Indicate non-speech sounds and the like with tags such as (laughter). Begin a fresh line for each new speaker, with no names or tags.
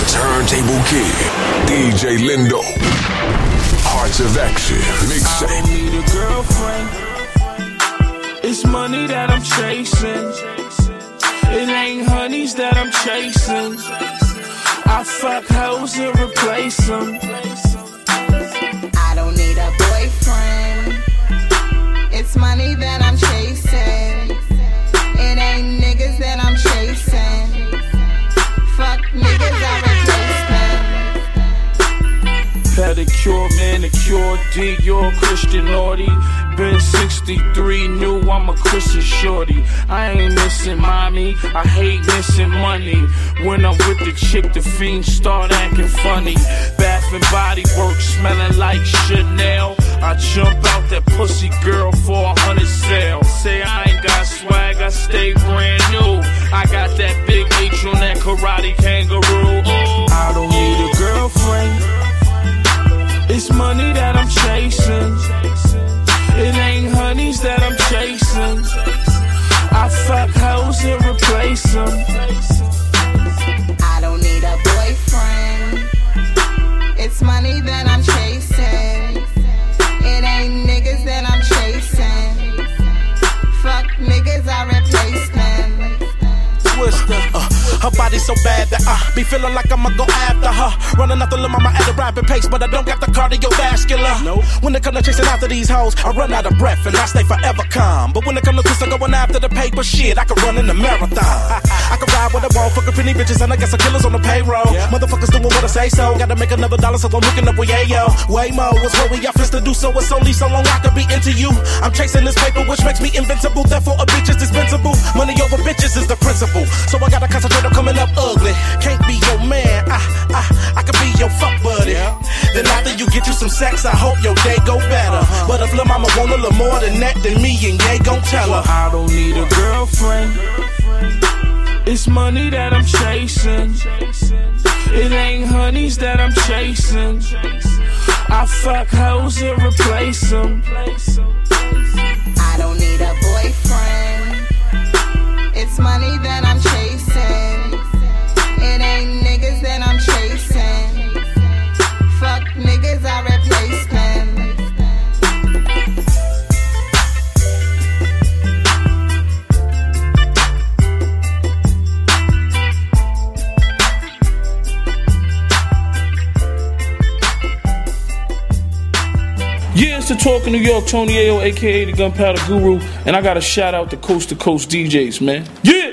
Turntable Kid, DJ Lindo, Hearts of Action,
I
mixtape.
don't need a girlfriend. It's money that I'm chasing. It ain't honeys that I'm chasing. I fuck hoes and replace them. Manicure, Dior, Christian naughty. Been 63, knew I'm a Christian shorty. I ain't missing mommy, I hate missing money. When I'm with the chick, the fiends start acting funny. Bath and body work, smelling like Chanel. I jump out that pussy girl for a hundred sale. Say I ain't got swag, I stay brand new. I got that big H on that karate kangaroo. Ooh. I don't. It's money that I'm chasing. It ain't honeys that I'm chasing. I fuck hoes and replace them.
I don't need a boyfriend. It's money that I'm chasing. It ain't niggas that I'm chasing. Fuck niggas, I replace them.
Twista. Uh, her body so bad that I be feeling like I'ma go after her. Running after the mama at a rapid pace, but I don't got the cardiovascular. No. When it come to chasing after these hoes, I run out of breath and I stay forever calm. But when it come to twist, I'm going after the paper shit. I can run in the marathon. (laughs) I can ride with a wall, fucking pretty bitches, and I got some killers on the payroll. Motherfuckers doing what I say so. Gotta make another dollar, so I'm looking up with yayo. Way more, what's what we got to do, so it's only so long I can be into you. I'm chasing this paper, which makes me invincible. Therefore, a bitch is dispensable. Money over bitches is the principle. So I gotta concentrate on coming up ugly. Can't be your man, I, I, I can be your fuck buddy. Then after you get you some sex, I hope your day go better. Uh-huh. But if lil' mama want a little more than that, then me and Ye gon' tell her.
I don't need a girlfriend. It's money that I'm chasing. It ain't honeys that I'm chasing. I fuck hoes and replace them.
It's
the Talk of New York, Tony Yayo, aka the Gunpowder Guru, and I got a shout out to Coast to Coast DJs, man. Yeah!